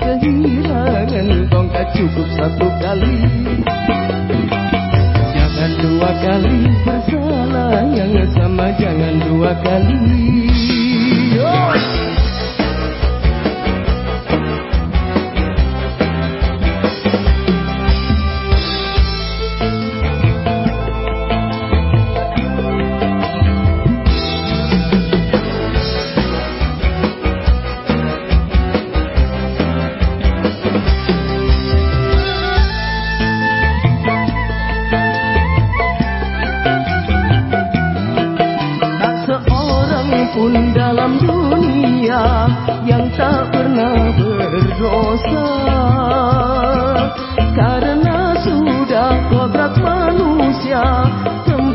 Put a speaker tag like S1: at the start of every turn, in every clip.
S1: Kehilangan tongkat cukup satu kali. Jangan dua kali Bersalah yang sama jangan dua kali.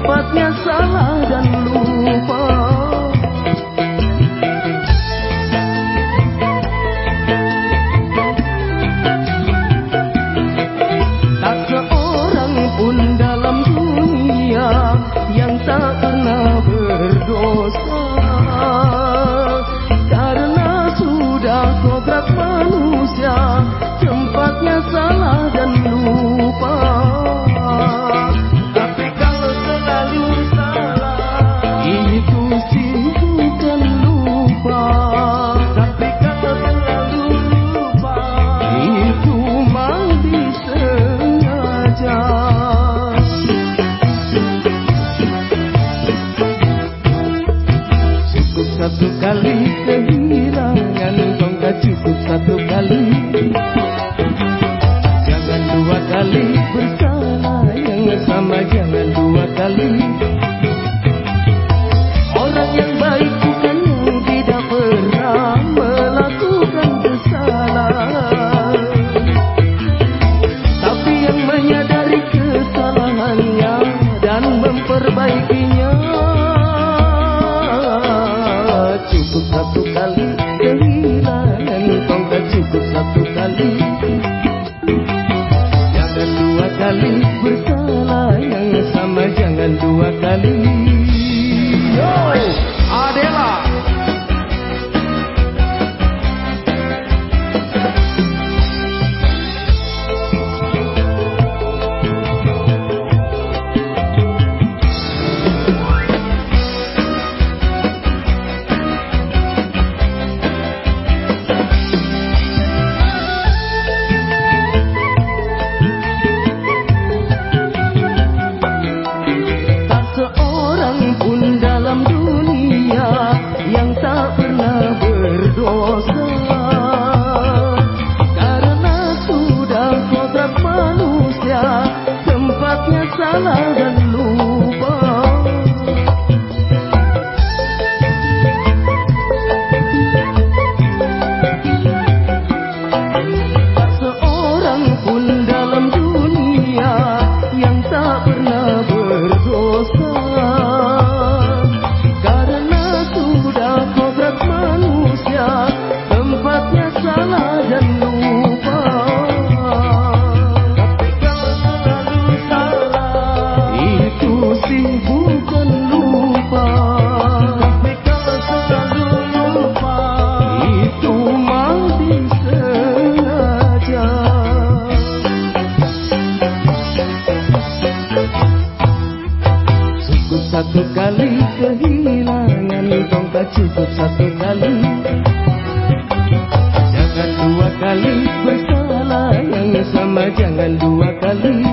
S1: sifatnya salah dan lupa. Tak seorang pun dalam dunia yang tak pernah berdosa. Karena sudah kodrat manusia Thank you. berdosa. Karena sudah kodrat manusia Tempatnya salah dan lupa. Seorang pun satu kali kehilangan tongkat cukup satu kali. Jangan dua kali bersalah yang sama jangan dua kali.